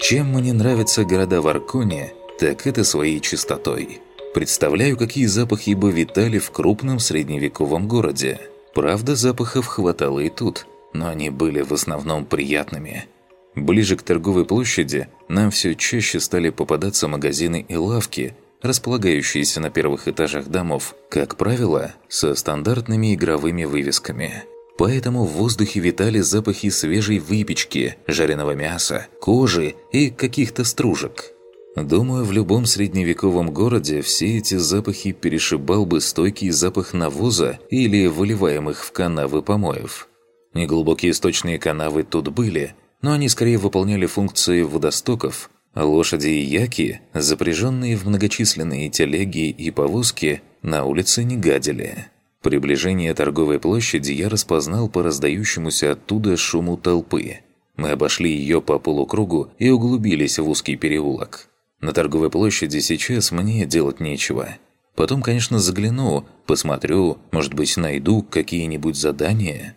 Чем мне нравятся города в Арконе, так это своей чистотой. Представляю, какие запахи бы витали в крупном средневековом городе. Правда, запахов хватало и тут, но они были в основном приятными. Ближе к торговой площади нам все чаще стали попадаться магазины и лавки, располагающиеся на первых этажах домов, как правило, со стандартными игровыми вывесками – Поэтому в воздухе витали запахи свежей выпечки, жареного мяса, кожи и каких-то стружек. Думаю, в любом средневековом городе все эти запахи перешибал бы стойкий запах навоза или выливаемых в канавы помоев. Неглубокие источные канавы тут были, но они скорее выполняли функции водостоков, лошади и яки, запряженные в многочисленные телеги и повозки, на улице не гадили. Приближение торговой площади я распознал по раздающемуся оттуда шуму толпы. Мы обошли ее по полукругу и углубились в узкий переулок. На торговой площади сейчас мне делать нечего. Потом, конечно, загляну, посмотрю, может быть, найду какие-нибудь задания.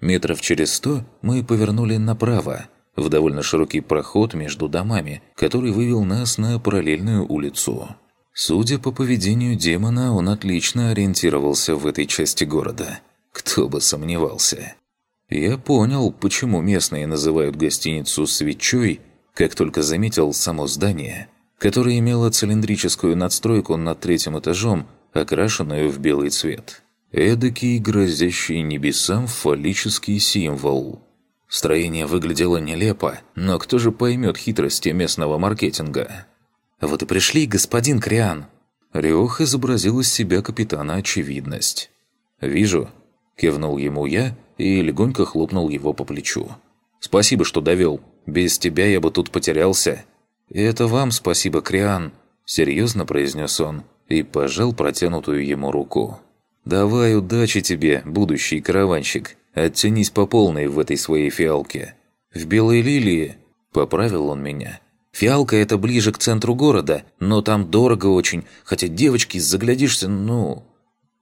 Метров через сто мы повернули направо, в довольно широкий проход между домами, который вывел нас на параллельную улицу. Судя по поведению демона, он отлично ориентировался в этой части города. Кто бы сомневался. Я понял, почему местные называют гостиницу «свечой», как только заметил само здание, которое имело цилиндрическую надстройку над третьим этажом, окрашенную в белый цвет. Эдакий, грозящий небесам фаллический символ. Строение выглядело нелепо, но кто же поймет хитрости местного маркетинга? «Вот и пришли, господин Криан!» Риох изобразил из себя капитана очевидность. «Вижу», – кивнул ему я и легонько хлопнул его по плечу. «Спасибо, что довел. Без тебя я бы тут потерялся». «Это вам спасибо, Криан», – серьезно произнес он и пожал протянутую ему руку. «Давай удачи тебе, будущий караванщик. Оттянись по полной в этой своей фиалке». «В белой лилии», – поправил он меня. Фиалка – это ближе к центру города, но там дорого очень, хотя девочки, заглядишься, ну...»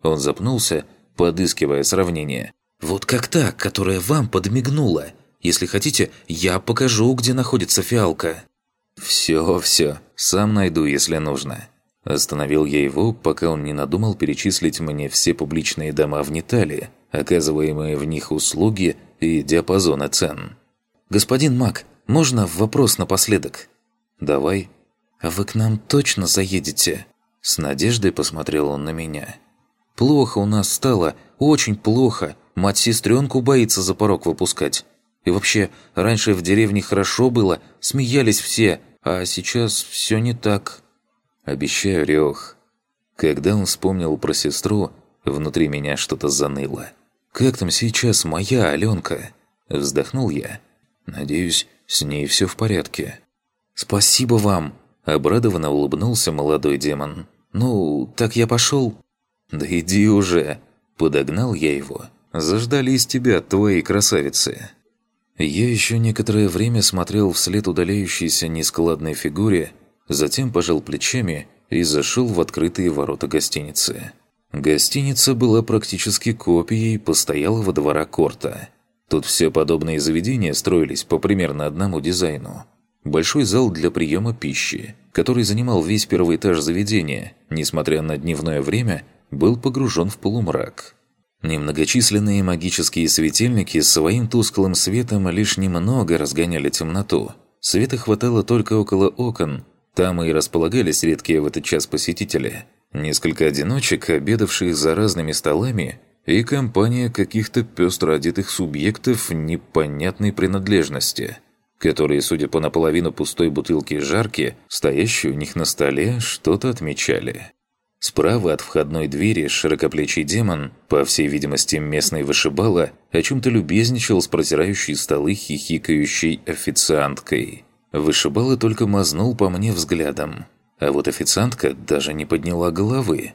Он запнулся, подыскивая сравнение. «Вот как та, которая вам подмигнула. Если хотите, я покажу, где находится фиалка». «Все, все, сам найду, если нужно». Остановил я его, пока он не надумал перечислить мне все публичные дома в Ниталии, оказываемые в них услуги и диапазоны цен. «Господин Мак, можно вопрос напоследок?» «Давай». «А вы к нам точно заедете?» С надеждой посмотрел он на меня. «Плохо у нас стало, очень плохо. Мать сестренку боится за порог выпускать. И вообще, раньше в деревне хорошо было, смеялись все, а сейчас все не так». «Обещаю, Рёх». Когда он вспомнил про сестру, внутри меня что-то заныло. «Как там сейчас моя Аленка?» Вздохнул я. «Надеюсь, с ней все в порядке». «Спасибо вам!» – обрадованно улыбнулся молодой демон. «Ну, так я пошел?» «Да иди уже!» – подогнал я его. «Заждались тебя, твои красавицы!» Я еще некоторое время смотрел вслед удаляющейся нескладной фигуре, затем пожал плечами и зашел в открытые ворота гостиницы. Гостиница была практически копией постоялого двора Корта. Тут все подобные заведения строились по примерно одному дизайну – Большой зал для приема пищи, который занимал весь первый этаж заведения, несмотря на дневное время, был погружен в полумрак. Немногочисленные магические светильники своим тусклым светом лишь немного разгоняли темноту. Света хватало только около окон, там и располагались редкие в этот час посетители. Несколько одиночек, обедавших за разными столами, и компания каких-то пестро одетых субъектов непонятной принадлежности – которые, судя по наполовину пустой бутылке жарки, стоящей у них на столе, что-то отмечали. Справа от входной двери широкоплечий демон, по всей видимости местный вышибала, о чем-то любезничал с протирающей столы хихикающей официанткой. Вышибала только мазнул по мне взглядом, а вот официантка даже не подняла головы.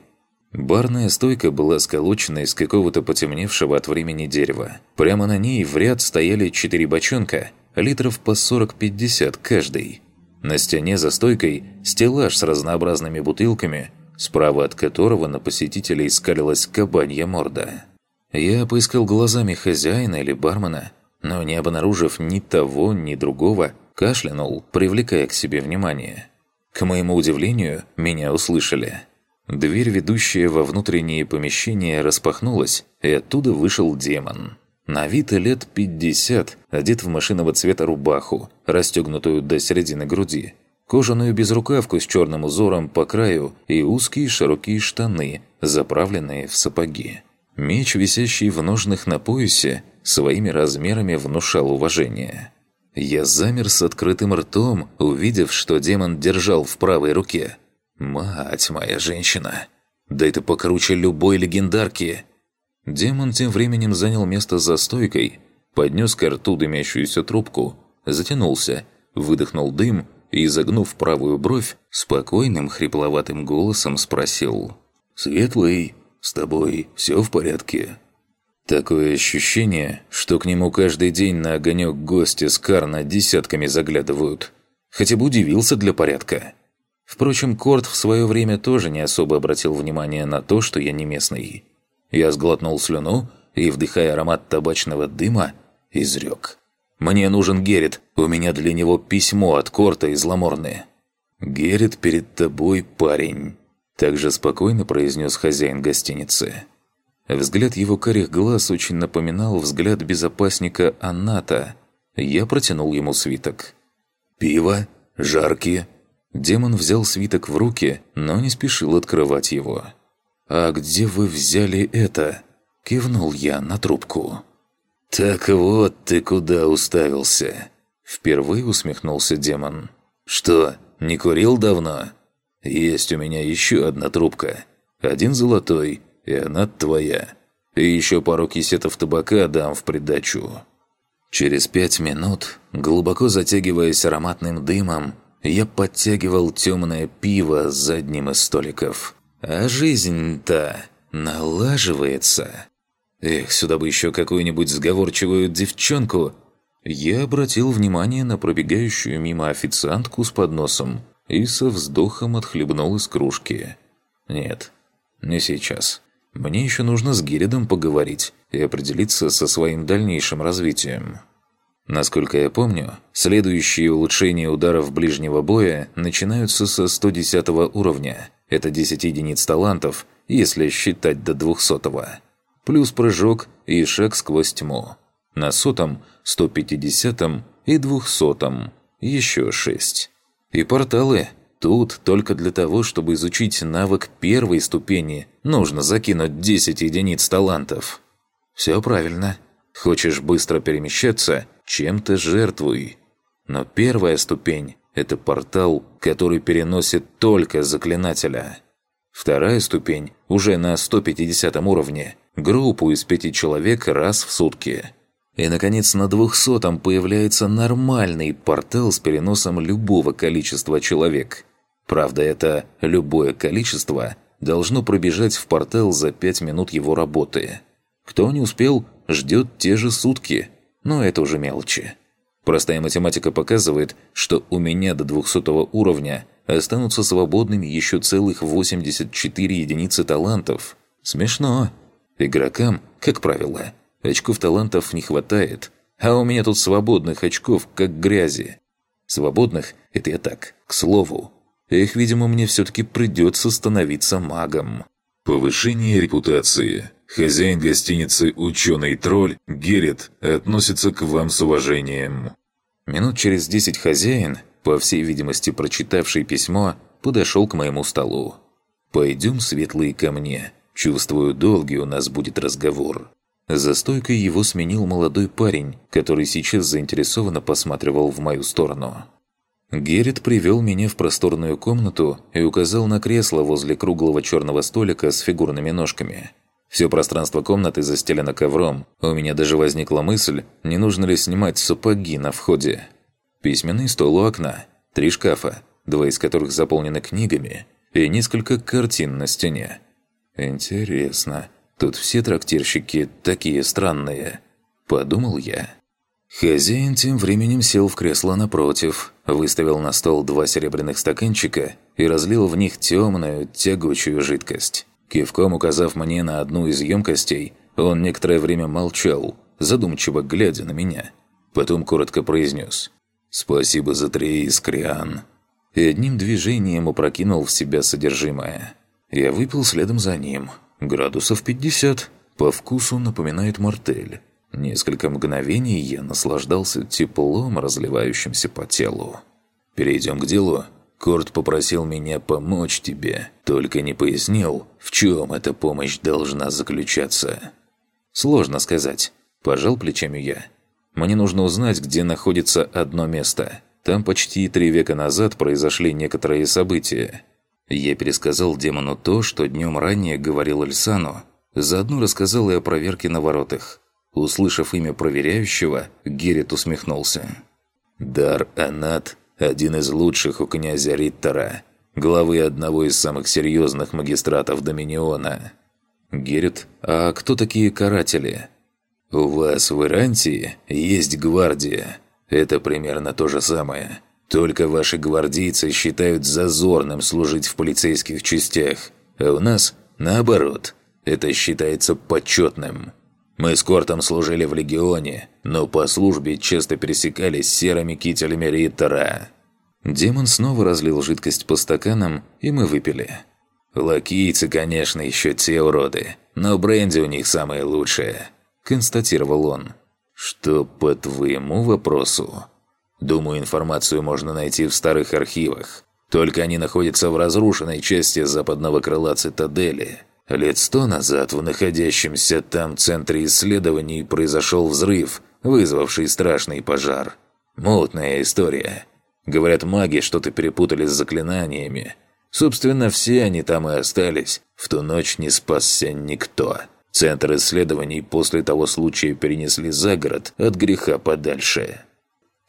Барная стойка была сколочена из какого-то потемневшего от времени дерева. Прямо на ней в ряд стояли четыре бочонка – литров по 40-50 каждый. На стене за стойкой стеллаж с разнообразными бутылками, справа от которого на посетителей скалилась кабанья морда. Я поискал глазами хозяина или бармена, но не обнаружив ни того, ни другого, кашлянул, привлекая к себе внимание. К моему удивлению, меня услышали. Дверь, ведущая во внутренние помещения, распахнулась, и оттуда вышел демон. На вид лет 50, одет в машинного цвета рубаху, расстегнутую до середины груди, кожаную безрукавку с черным узором по краю и узкие широкие штаны, заправленные в сапоги. Меч, висящий в ножнах на поясе, своими размерами внушал уважение. Я замер с открытым ртом, увидев, что демон держал в правой руке. «Мать моя женщина! Да это покруче любой легендарки!» Демон тем временем занял место за стойкой, поднес к рту дымящуюся трубку, затянулся, выдохнул дым и, загнув правую бровь, спокойным хрипловатым голосом спросил «Светлый, с тобой все в порядке?» Такое ощущение, что к нему каждый день на огонек гости с Карна десятками заглядывают. Хотя бы удивился для порядка. Впрочем, Корт в свое время тоже не особо обратил внимание на то, что я не местный. Я сглотнул слюну и, вдыхая аромат табачного дыма, изрек. «Мне нужен Герит, у меня для него письмо от Корта из Ламорны». «Герит перед тобой, парень», – также спокойно произнес хозяин гостиницы. Взгляд его карих глаз очень напоминал взгляд безопасника Аната. Я протянул ему свиток. «Пиво? Жаркие?» Демон взял свиток в руки, но не спешил открывать его. «А где вы взяли это?» – кивнул я на трубку. «Так вот ты куда уставился?» Впервые усмехнулся демон. «Что, не курил давно?» «Есть у меня еще одна трубка. Один золотой, и она твоя. И еще пару кисетов табака дам в придачу». Через пять минут, глубоко затягиваясь ароматным дымом, я подтягивал темное пиво с задним из столиков. А жизнь-то налаживается. Эх, сюда бы еще какую-нибудь сговорчивую девчонку. Я обратил внимание на пробегающую мимо официантку с подносом и со вздохом отхлебнул из кружки. Нет, не сейчас. Мне еще нужно с Геридом поговорить и определиться со своим дальнейшим развитием. Насколько я помню, следующие улучшения ударов ближнего боя начинаются со 110 уровня. Это 10 единиц талантов, если считать до 200 -го. Плюс прыжок и шаг сквозь тьму. На сотом, 150 и 200 еще 6. И порталы. Тут только для того, чтобы изучить навык первой ступени, нужно закинуть 10 единиц талантов. Все правильно. Хочешь быстро перемещаться – чем-то жертвуй. Но первая ступень – это портал, который переносит только заклинателя. Вторая ступень – уже на 150 уровне, группу из пяти человек раз в сутки. И, наконец, на 200 появляется нормальный портал с переносом любого количества человек. Правда, это «любое количество» должно пробежать в портал за 5 минут его работы. Кто не успел, ждет те же сутки – но это уже мелочи. Простая математика показывает, что у меня до 200 уровня останутся свободными еще целых 84 единицы талантов. Смешно. Игрокам, как правило, очков талантов не хватает, а у меня тут свободных очков, как грязи. Свободных – это я так, к слову. Их, видимо, мне все-таки придется становиться магом. Повышение репутации. Хозяин гостиницы «Ученый-тролль» Герет относится к вам с уважением. Минут через десять хозяин, по всей видимости прочитавший письмо, подошел к моему столу. «Пойдем, светлые, ко мне. Чувствую, долгий у нас будет разговор». За стойкой его сменил молодой парень, который сейчас заинтересованно посматривал в мою сторону. Геррит привел меня в просторную комнату и указал на кресло возле круглого черного столика с фигурными ножками – все пространство комнаты застелено ковром. У меня даже возникла мысль, не нужно ли снимать сапоги на входе. Письменный стол у окна, три шкафа, два из которых заполнены книгами, и несколько картин на стене. Интересно, тут все трактирщики такие странные, подумал я. Хозяин тем временем сел в кресло напротив, выставил на стол два серебряных стаканчика и разлил в них темную, тягучую жидкость. Кивком указав мне на одну из емкостей, Он некоторое время молчал, задумчиво глядя на меня. Потом коротко произнес «Спасибо за три, Искриан». И одним движением опрокинул в себя содержимое. Я выпил следом за ним. Градусов 50. По вкусу напоминает мартель. Несколько мгновений я наслаждался теплом, разливающимся по телу. «Перейдем к делу», Корт попросил меня помочь тебе, только не пояснил, в чем эта помощь должна заключаться. Сложно сказать. Пожал плечами я. Мне нужно узнать, где находится одно место. Там почти три века назад произошли некоторые события. Я пересказал демону то, что днем ранее говорил Эльсану. Заодно рассказал и о проверке на воротах. Услышав имя проверяющего, Геррит усмехнулся. «Дар Анат один из лучших у князя Риттера, главы одного из самых серьезных магистратов Доминиона. Герет, а кто такие каратели? У вас в Ирантии есть гвардия. Это примерно то же самое. Только ваши гвардейцы считают зазорным служить в полицейских частях, а у нас наоборот. Это считается почетным. Мы с Кортом служили в Легионе, но по службе часто пересекались с серыми кителями Риттера. Демон снова разлил жидкость по стаканам, и мы выпили. «Лакийцы, конечно, еще те уроды, но бренди у них самое лучшее», – констатировал он. «Что по твоему вопросу?» «Думаю, информацию можно найти в старых архивах. Только они находятся в разрушенной части западного крыла цитадели. Лет сто назад в находящемся там центре исследований произошел взрыв, вызвавший страшный пожар. Мутная история». Говорят, маги что-то перепутали с заклинаниями. Собственно, все они там и остались. В ту ночь не спасся никто. Центр исследований после того случая перенесли за город от греха подальше.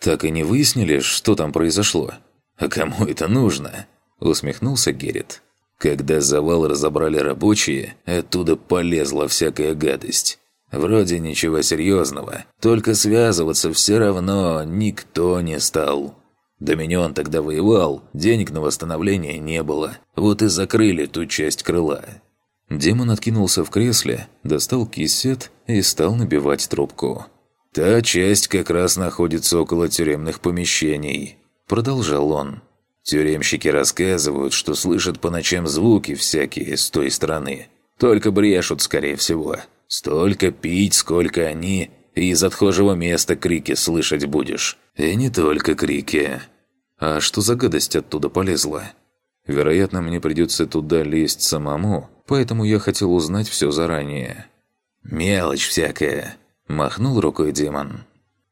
«Так и не выяснили, что там произошло? А кому это нужно?» Усмехнулся Геррит. Когда завал разобрали рабочие, оттуда полезла всякая гадость. Вроде ничего серьезного, только связываться все равно никто не стал. Доминион тогда воевал, денег на восстановление не было. Вот и закрыли ту часть крыла. Демон откинулся в кресле, достал кисет и стал набивать трубку. «Та часть как раз находится около тюремных помещений», – продолжал он. «Тюремщики рассказывают, что слышат по ночам звуки всякие с той стороны. Только брешут, скорее всего. Столько пить, сколько они, и из отхожего места крики слышать будешь. И не только крики. А что за гадость оттуда полезла? Вероятно, мне придется туда лезть самому, поэтому я хотел узнать все заранее. «Мелочь всякая», – махнул рукой демон.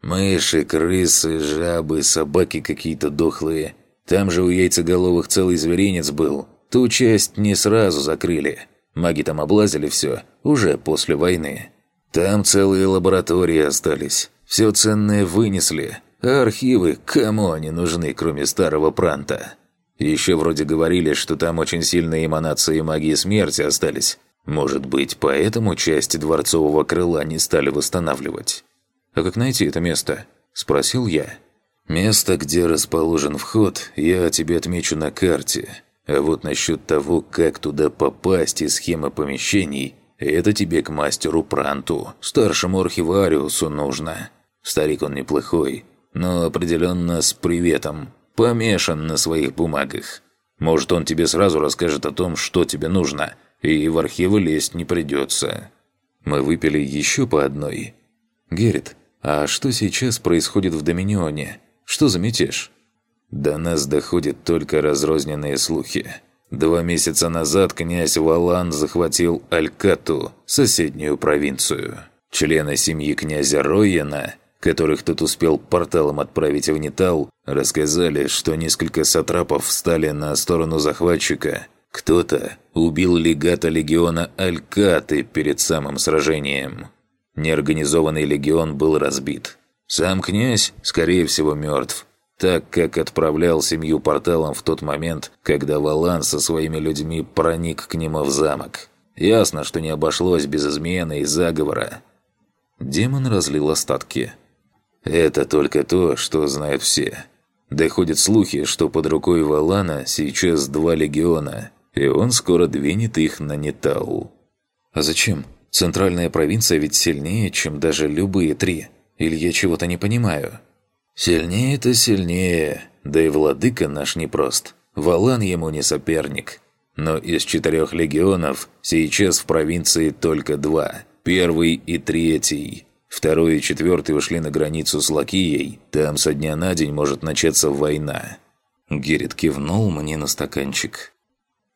«Мыши, крысы, жабы, собаки какие-то дохлые. Там же у яйцеголовых целый зверинец был. Ту часть не сразу закрыли. Маги там облазили все, уже после войны. Там целые лаборатории остались. Все ценное вынесли, а архивы, кому они нужны, кроме старого пранта? Еще вроде говорили, что там очень сильные эманации магии смерти остались. Может быть, поэтому части дворцового крыла не стали восстанавливать? «А как найти это место?» – спросил я. «Место, где расположен вход, я тебе отмечу на карте. А вот насчет того, как туда попасть и схемы помещений, это тебе к мастеру Пранту, старшему архивариусу нужно. Старик он неплохой, но определенно с приветом. Помешан на своих бумагах. Может, он тебе сразу расскажет о том, что тебе нужно, и в архивы лезть не придется. Мы выпили еще по одной. Геррит, а что сейчас происходит в Доминионе? Что за мятеж? До нас доходят только разрозненные слухи. Два месяца назад князь Валан захватил Алькату, соседнюю провинцию. Члены семьи князя Ройена которых тот успел порталом отправить в Нитал, рассказали, что несколько сатрапов встали на сторону захватчика. Кто-то убил легата легиона Алькаты перед самым сражением. Неорганизованный легион был разбит. Сам князь, скорее всего, мертв, так как отправлял семью порталом в тот момент, когда Валан со своими людьми проник к нему в замок. Ясно, что не обошлось без измены и заговора. Демон разлил остатки. Это только то, что знают все. Доходят слухи, что под рукой Валана сейчас два легиона, и он скоро двинет их на Нетау. «А зачем?» – Центральная провинция ведь сильнее, чем даже любые три. Или я чего-то не понимаю?» «Сильнее-то сильнее. Да и владыка наш непрост. Валан ему не соперник. Но из четырех легионов сейчас в провинции только два. Первый и третий. Второй и четвертый ушли на границу с Лакией. Там со дня на день может начаться война». Герит кивнул мне на стаканчик.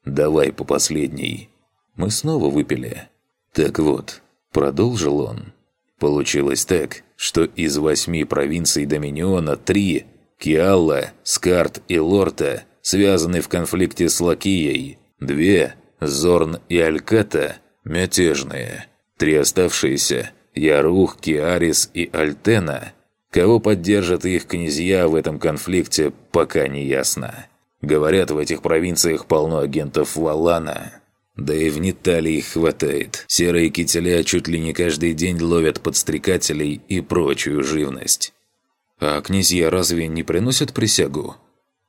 «Давай по последней». Мы снова выпили. Так вот, продолжил он. Получилось так, что из восьми провинций Доминиона три – Киалла, Скарт и Лорта – связаны в конфликте с Лакией. Две – Зорн и Альката – мятежные. Три оставшиеся – Ярух, Киарис и Альтена. Кого поддержат их князья в этом конфликте, пока не ясно. Говорят, в этих провинциях полно агентов Валана. Да и в Ниталии их хватает. Серые кителя чуть ли не каждый день ловят подстрекателей и прочую живность. А князья разве не приносят присягу?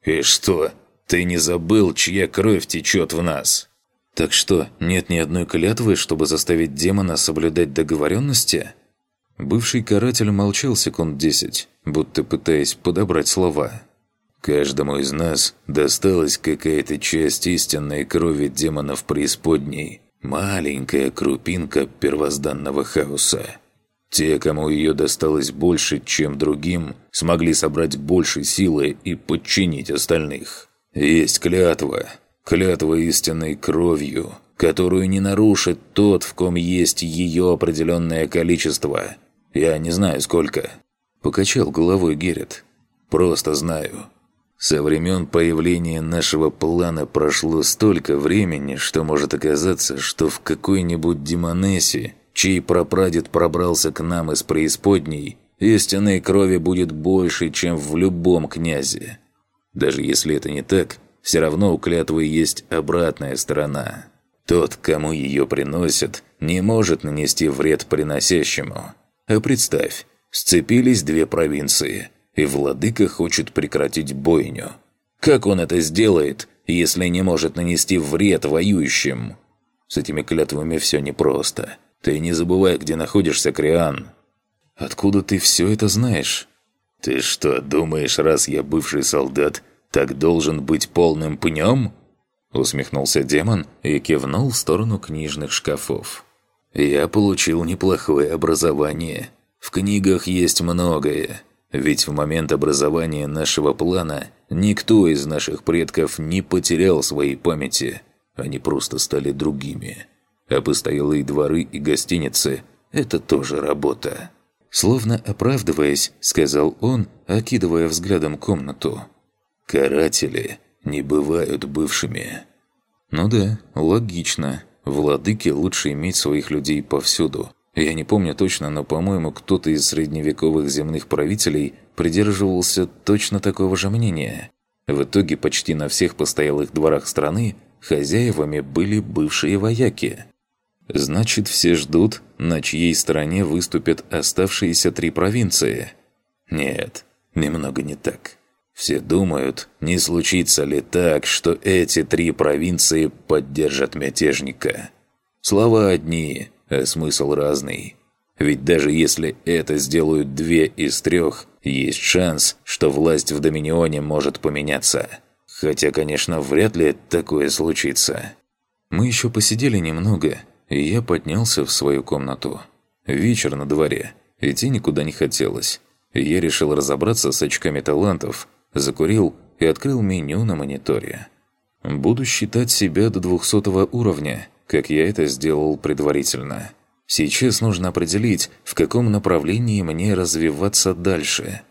И что? Ты не забыл, чья кровь течет в нас? Так что, нет ни одной клятвы, чтобы заставить демона соблюдать договоренности? Бывший каратель молчал секунд десять, будто пытаясь подобрать слова. Каждому из нас досталась какая-то часть истинной крови демонов преисподней, маленькая крупинка первозданного хаоса. Те, кому ее досталось больше, чем другим, смогли собрать больше силы и подчинить остальных. Есть клятва, клятва истинной кровью, которую не нарушит тот, в ком есть ее определенное количество. Я не знаю, сколько. Покачал головой Герет. Просто знаю. Со времен появления нашего плана прошло столько времени, что может оказаться, что в какой-нибудь демонессе, чей прапрадед пробрался к нам из преисподней, истинной крови будет больше, чем в любом князе. Даже если это не так, все равно у клятвы есть обратная сторона. Тот, кому ее приносят, не может нанести вред приносящему. А представь, сцепились две провинции – и владыка хочет прекратить бойню. Как он это сделает, если не может нанести вред воюющим? С этими клятвами все непросто. Ты не забывай, где находишься, Криан. Откуда ты все это знаешь? Ты что, думаешь, раз я бывший солдат, так должен быть полным пнем? Усмехнулся демон и кивнул в сторону книжных шкафов. Я получил неплохое образование. В книгах есть многое. Ведь в момент образования нашего плана никто из наших предков не потерял своей памяти. Они просто стали другими. А постоялые дворы и гостиницы – это тоже работа. Словно оправдываясь, сказал он, окидывая взглядом комнату. «Каратели не бывают бывшими». «Ну да, логично. Владыке лучше иметь своих людей повсюду. Я не помню точно, но, по-моему, кто-то из средневековых земных правителей придерживался точно такого же мнения. В итоге почти на всех постоялых дворах страны хозяевами были бывшие вояки. Значит, все ждут, на чьей стороне выступят оставшиеся три провинции. Нет, немного не так. Все думают, не случится ли так, что эти три провинции поддержат мятежника. Слова одни – а смысл разный. Ведь даже если это сделают две из трех, есть шанс, что власть в Доминионе может поменяться. Хотя, конечно, вряд ли такое случится. Мы еще посидели немного, и я поднялся в свою комнату. Вечер на дворе, идти никуда не хотелось. Я решил разобраться с очками талантов, закурил и открыл меню на мониторе. Буду считать себя до 200 уровня – как я это сделал предварительно. Сейчас нужно определить, в каком направлении мне развиваться дальше.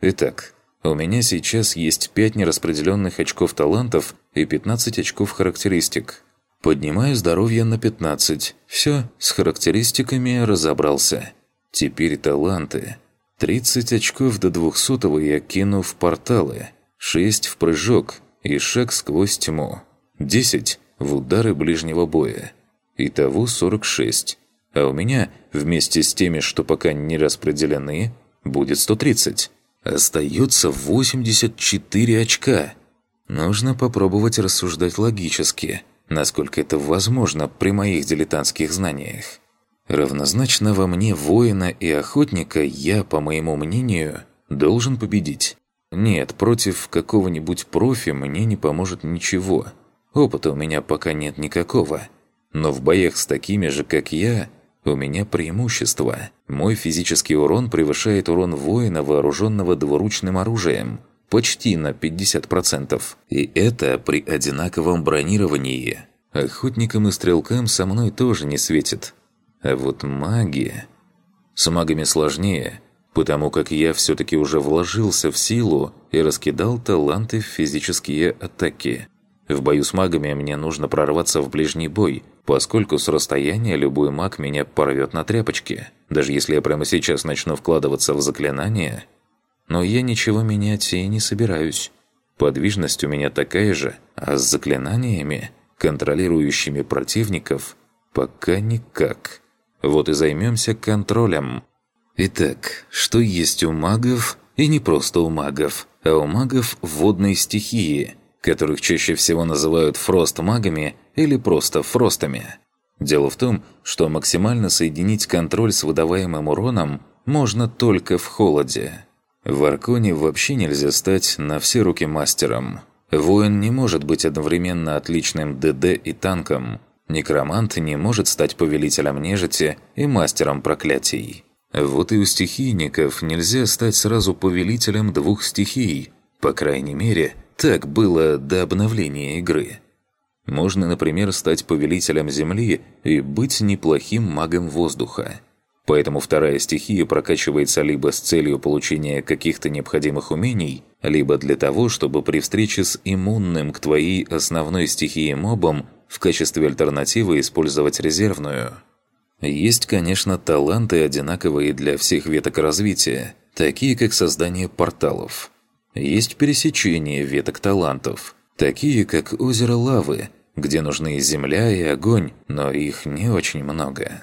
Итак, у меня сейчас есть 5 нераспределенных очков талантов и 15 очков характеристик. Поднимаю здоровье на 15. Все, с характеристиками разобрался. Теперь таланты. 30 очков до 200 я кину в порталы, 6 в прыжок и шаг сквозь тьму. 10 в удары ближнего боя. Итого 46. А у меня, вместе с теми, что пока не распределены, будет 130. Остается 84 очка. Нужно попробовать рассуждать логически, насколько это возможно при моих дилетантских знаниях. Равнозначного мне воина и охотника я, по моему мнению, должен победить. Нет, против какого-нибудь профи мне не поможет ничего. Опыта у меня пока нет никакого. Но в боях с такими же, как я, у меня преимущество. Мой физический урон превышает урон воина, вооруженного двуручным оружием. Почти на 50%. И это при одинаковом бронировании. Охотникам и стрелкам со мной тоже не светит. А вот магия... С магами сложнее, потому как я все-таки уже вложился в силу и раскидал таланты в физические атаки. В бою с магами мне нужно прорваться в ближний бой, поскольку с расстояния любой маг меня порвет на тряпочки. Даже если я прямо сейчас начну вкладываться в заклинания. Но я ничего менять и не собираюсь. Подвижность у меня такая же, а с заклинаниями, контролирующими противников, пока никак. Вот и займемся контролем. Итак, что есть у магов, и не просто у магов, а у магов водной стихии, которых чаще всего называют фрост-магами или просто фростами. Дело в том, что максимально соединить контроль с выдаваемым уроном можно только в холоде. В Арконе вообще нельзя стать на все руки мастером. Воин не может быть одновременно отличным ДД и танком, Некромант не может стать повелителем нежити и мастером проклятий. Вот и у стихийников нельзя стать сразу повелителем двух стихий. По крайней мере, так было до обновления игры. Можно, например, стать повелителем Земли и быть неплохим магом воздуха. Поэтому вторая стихия прокачивается либо с целью получения каких-то необходимых умений, либо для того, чтобы при встрече с иммунным к твоей основной стихии мобом в качестве альтернативы использовать резервную. Есть, конечно, таланты, одинаковые для всех веток развития, такие как создание порталов. Есть пересечение веток талантов, такие как озеро лавы, где нужны земля и огонь, но их не очень много.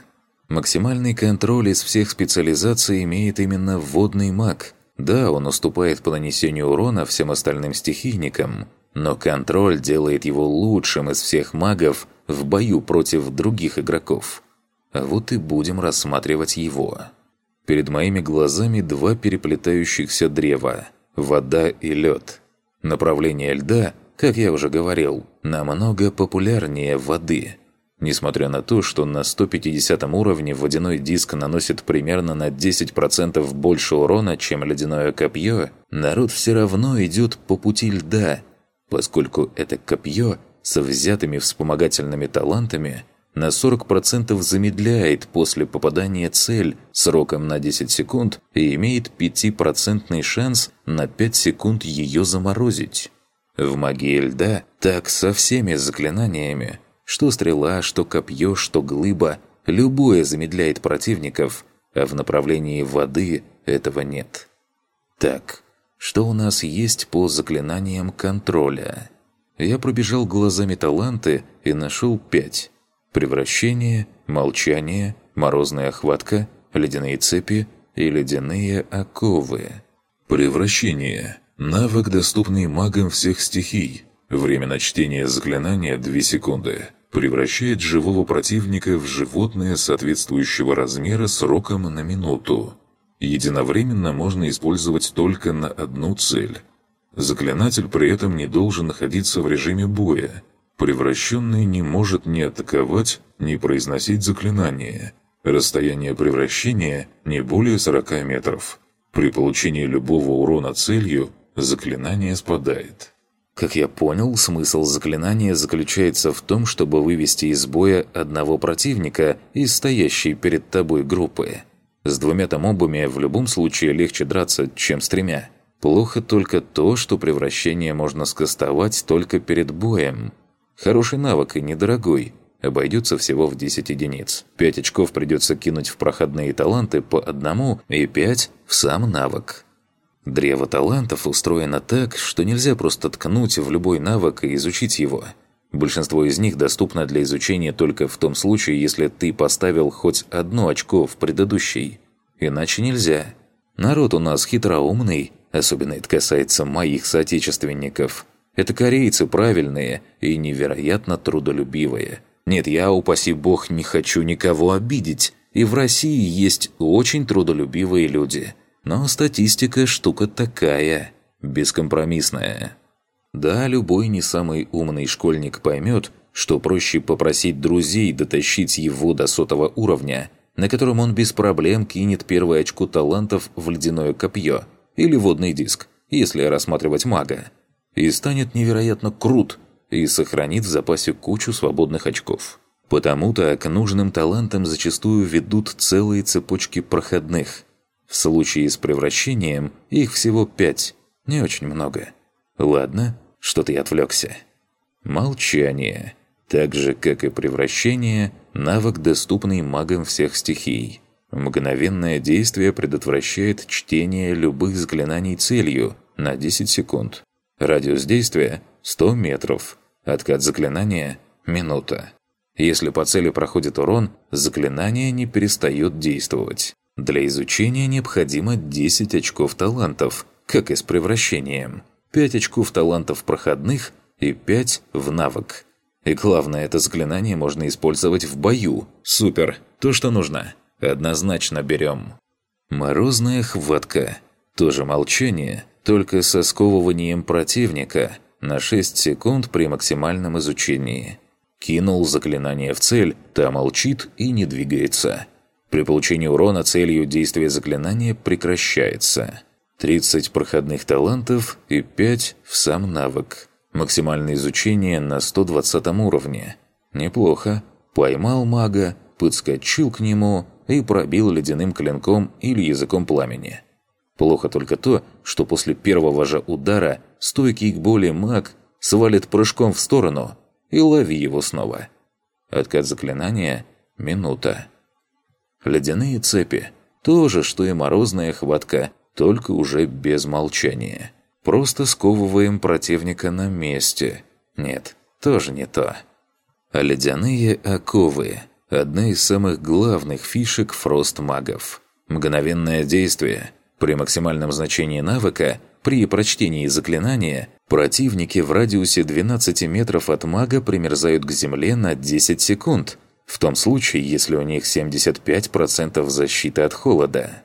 Максимальный контроль из всех специализаций имеет именно водный маг. Да, он уступает по нанесению урона всем остальным стихийникам, но контроль делает его лучшим из всех магов в бою против других игроков. А вот и будем рассматривать его. Перед моими глазами два переплетающихся древа – вода и лед. Направление льда, как я уже говорил, намного популярнее воды. Несмотря на то, что на 150 уровне водяной диск наносит примерно на 10% больше урона, чем ледяное копье, народ все равно идет по пути льда – поскольку это копье со взятыми вспомогательными талантами на 40% замедляет после попадания цель сроком на 10 секунд и имеет 5% шанс на 5 секунд ее заморозить. В магии льда так со всеми заклинаниями, что стрела, что копье, что глыба, любое замедляет противников, а в направлении воды этого нет. Так, что у нас есть по заклинаниям контроля. Я пробежал глазами таланты и нашел пять. Превращение, молчание, морозная охватка, ледяные цепи и ледяные оковы. Превращение. Навык, доступный магам всех стихий. Время на чтение заклинания 2 секунды. Превращает живого противника в животное соответствующего размера сроком на минуту единовременно можно использовать только на одну цель. Заклинатель при этом не должен находиться в режиме боя. Превращенный не может ни атаковать, ни произносить заклинание. Расстояние превращения не более 40 метров. При получении любого урона целью заклинание спадает. Как я понял, смысл заклинания заключается в том, чтобы вывести из боя одного противника из стоящей перед тобой группы. С двумя-то мобами в любом случае легче драться, чем с тремя. Плохо только то, что превращение можно скастовать только перед боем. Хороший навык и недорогой. Обойдется всего в 10 единиц. 5 очков придется кинуть в проходные таланты по одному и 5 в сам навык. Древо талантов устроено так, что нельзя просто ткнуть в любой навык и изучить его – Большинство из них доступно для изучения только в том случае, если ты поставил хоть одно очко в предыдущий. Иначе нельзя. Народ у нас хитроумный, особенно это касается моих соотечественников. Это корейцы правильные и невероятно трудолюбивые. Нет, я, упаси бог, не хочу никого обидеть. и в России есть очень трудолюбивые люди. Но статистика штука такая, бескомпромиссная. Да, любой не самый умный школьник поймет, что проще попросить друзей дотащить его до сотого уровня, на котором он без проблем кинет первое очко талантов в ледяное копье или водный диск, если рассматривать мага, и станет невероятно крут и сохранит в запасе кучу свободных очков. Потому-то к нужным талантам зачастую ведут целые цепочки проходных. В случае с превращением их всего пять, не очень много. Ладно, что ты отвлекся. Молчание. Так же, как и превращение, навык, доступный магам всех стихий. Мгновенное действие предотвращает чтение любых заклинаний целью на 10 секунд. Радиус действия – 100 метров. Откат заклинания – минута. Если по цели проходит урон, заклинание не перестает действовать. Для изучения необходимо 10 очков талантов, как и с превращением. 5 очков талантов проходных и 5 в навык. И главное, это заклинание можно использовать в бою. Супер! То, что нужно. Однозначно берем. Морозная хватка. Тоже молчание, только со сковыванием противника на 6 секунд при максимальном изучении. Кинул заклинание в цель, та молчит и не двигается. При получении урона целью действия заклинания прекращается. 30 проходных талантов и 5 в сам навык. Максимальное изучение на 120 уровне. Неплохо. Поймал мага, подскочил к нему и пробил ледяным клинком или языком пламени. Плохо только то, что после первого же удара стойкий к боли маг свалит прыжком в сторону – и лови его снова. Откат заклинания – минута. Ледяные цепи – то же, что и морозная хватка, только уже без молчания. Просто сковываем противника на месте. Нет, тоже не то. А ледяные оковы – одна из самых главных фишек фрост-магов. Мгновенное действие. При максимальном значении навыка – при прочтении заклинания противники в радиусе 12 метров от мага примерзают к земле на 10 секунд, в том случае, если у них 75% защиты от холода.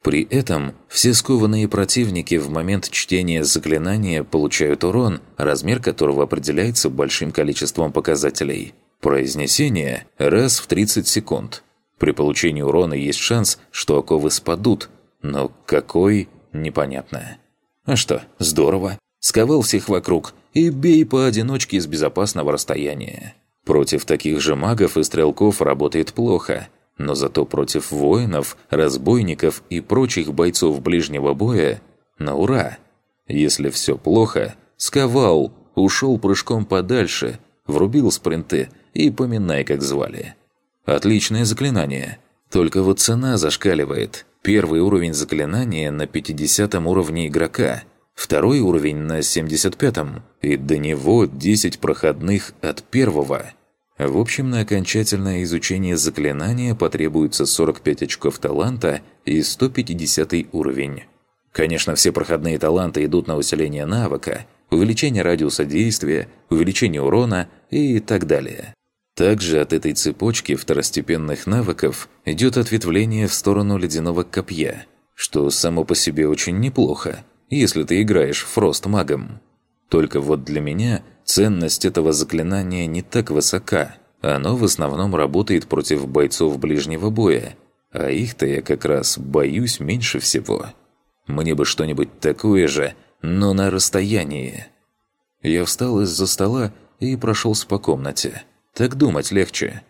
При этом все скованные противники в момент чтения заклинания получают урон, размер которого определяется большим количеством показателей. Произнесение – раз в 30 секунд. При получении урона есть шанс, что оковы спадут, но какой – непонятно. А что, здорово. Сковал всех вокруг и бей поодиночке с безопасного расстояния. Против таких же магов и стрелков работает плохо, но зато против воинов, разбойников и прочих бойцов ближнего боя – на ура. Если все плохо, сковал, ушел прыжком подальше, врубил спринты и поминай, как звали. Отличное заклинание. Только вот цена зашкаливает – Первый уровень заклинания на 50 уровне игрока, второй уровень на 75-м, и до него 10 проходных от первого. В общем, на окончательное изучение заклинания потребуется 45 очков таланта и 150 уровень. Конечно, все проходные таланты идут на усиление навыка, увеличение радиуса действия, увеличение урона и так далее. Также от этой цепочки второстепенных навыков идет ответвление в сторону ледяного копья, что само по себе очень неплохо, если ты играешь фрост-магом. Только вот для меня ценность этого заклинания не так высока. Оно в основном работает против бойцов ближнего боя, а их-то я как раз боюсь меньше всего. Мне бы что-нибудь такое же, но на расстоянии. Я встал из-за стола и прошелся по комнате. Так думать легче.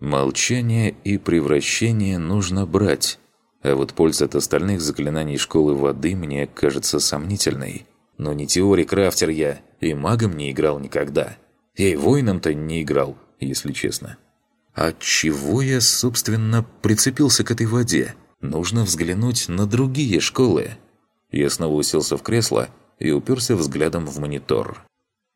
Молчание и превращение нужно брать. А вот польза от остальных заклинаний школы воды мне кажется сомнительной. Но не теорик-крафтер я, и магом не играл никогда. Я и воином-то не играл, если честно. А чего я, собственно, прицепился к этой воде? Нужно взглянуть на другие школы. Я снова уселся в кресло и уперся взглядом в монитор.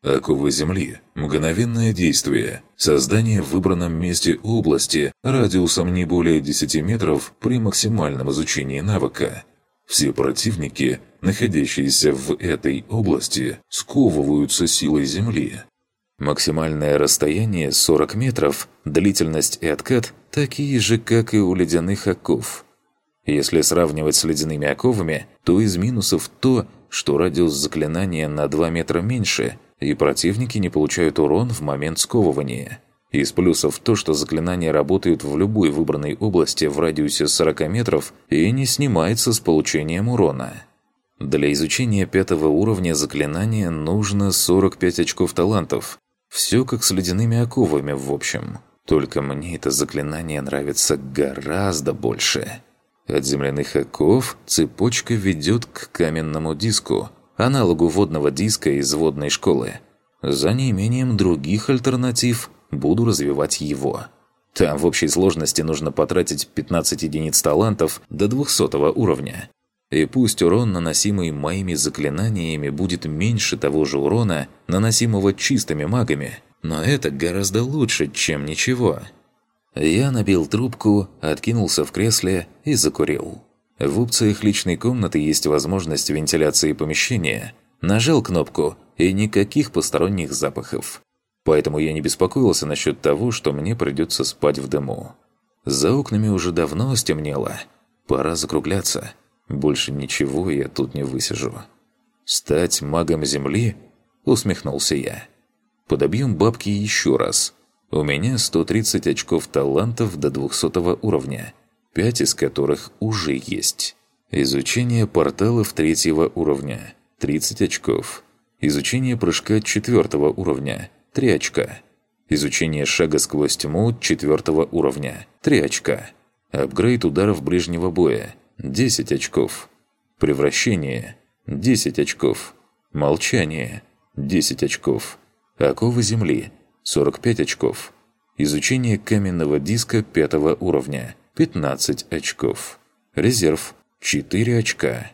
Оковы Земли. Мгновенное действие. Создание в выбранном месте области радиусом не более 10 метров при максимальном изучении навыка. Все противники, находящиеся в этой области, сковываются силой Земли. Максимальное расстояние 40 метров, длительность и откат такие же, как и у ледяных оков. Если сравнивать с ледяными оковами, то из минусов то, что радиус заклинания на 2 метра меньше, и противники не получают урон в момент сковывания. Из плюсов то, что заклинания работают в любой выбранной области в радиусе 40 метров и не снимается с получением урона. Для изучения пятого уровня заклинания нужно 45 очков талантов, все как с ледяными оковами, в общем. Только мне это заклинание нравится гораздо больше. От земляных оков цепочка ведет к каменному диску, аналогу водного диска из водной школы. За неимением других альтернатив буду развивать его. Там в общей сложности нужно потратить 15 единиц талантов до 200 уровня. И пусть урон, наносимый моими заклинаниями, будет меньше того же урона, наносимого чистыми магами, но это гораздо лучше, чем ничего. Я набил трубку, откинулся в кресле и закурил. В опциях личной комнаты есть возможность вентиляции помещения. Нажал кнопку, и никаких посторонних запахов. Поэтому я не беспокоился насчет того, что мне придется спать в дыму. За окнами уже давно стемнело. Пора закругляться. Больше ничего я тут не высижу. «Стать магом Земли?» – усмехнулся я. «Подобьем бабки еще раз. У меня 130 очков талантов до 200 уровня, 5 из которых уже есть. Изучение порталов третьего уровня – 30 очков. Изучение прыжка четвертого уровня – 3 очка. Изучение шага сквозь тьму четвертого уровня – 3 очка. Апгрейд ударов ближнего боя 10 очков. Превращение – 10 очков. Молчание – 10 очков. Оковы земли – 45 очков. Изучение каменного диска пятого уровня – 15 очков. Резерв – 4 очка.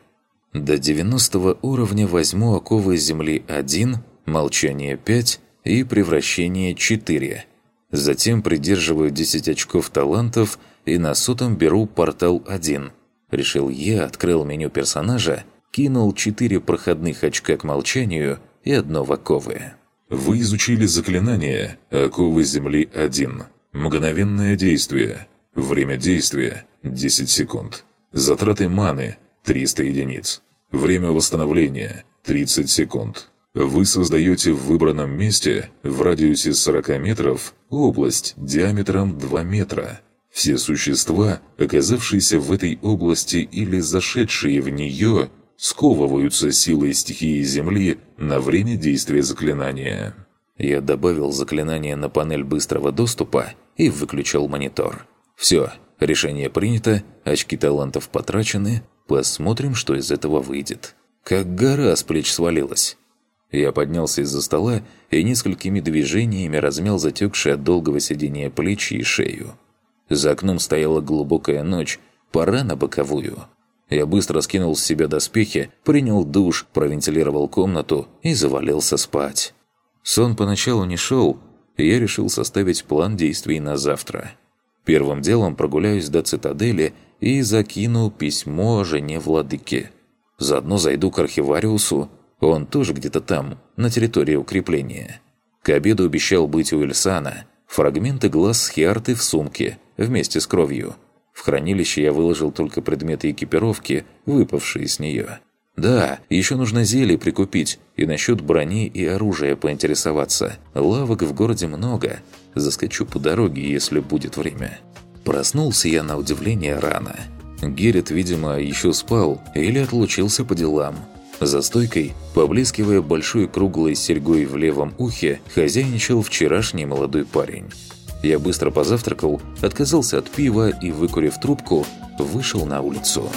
До 90 уровня возьму оковы земли 1, молчание 5 и превращение 4. Затем придерживаю 10 очков талантов и на сотом беру портал 1 – Решил я, открыл меню персонажа, кинул четыре проходных очка к молчанию и одно в оковы. Вы изучили заклинание «Оковы Земли 1». Мгновенное действие. Время действия – 10 секунд. Затраты маны – 300 единиц. Время восстановления – 30 секунд. Вы создаете в выбранном месте в радиусе 40 метров область диаметром 2 метра – все существа, оказавшиеся в этой области или зашедшие в нее, сковываются силой стихии Земли на время действия заклинания. Я добавил заклинание на панель быстрого доступа и выключил монитор. Все, решение принято, очки талантов потрачены, посмотрим, что из этого выйдет. Как гора с плеч свалилась. Я поднялся из-за стола и несколькими движениями размял затекшие от долгого сидения плечи и шею. За окном стояла глубокая ночь, пора на боковую. Я быстро скинул с себя доспехи, принял душ, провентилировал комнату и завалился спать. Сон поначалу не шел, и я решил составить план действий на завтра. Первым делом прогуляюсь до цитадели и закину письмо жене владыке. Заодно зайду к архивариусу, он тоже где-то там, на территории укрепления. К обеду обещал быть у Эльсана. Фрагменты глаз Хиарты в сумке – вместе с кровью. В хранилище я выложил только предметы экипировки, выпавшие с нее. Да, еще нужно зелье прикупить и насчет брони и оружия поинтересоваться. Лавок в городе много. Заскочу по дороге, если будет время. Проснулся я на удивление рано. Герет, видимо, еще спал или отлучился по делам. За стойкой, поблескивая большой круглой серьгой в левом ухе, хозяйничал вчерашний молодой парень. Я быстро позавтракал, отказался от пива и, выкурив трубку, вышел на улицу.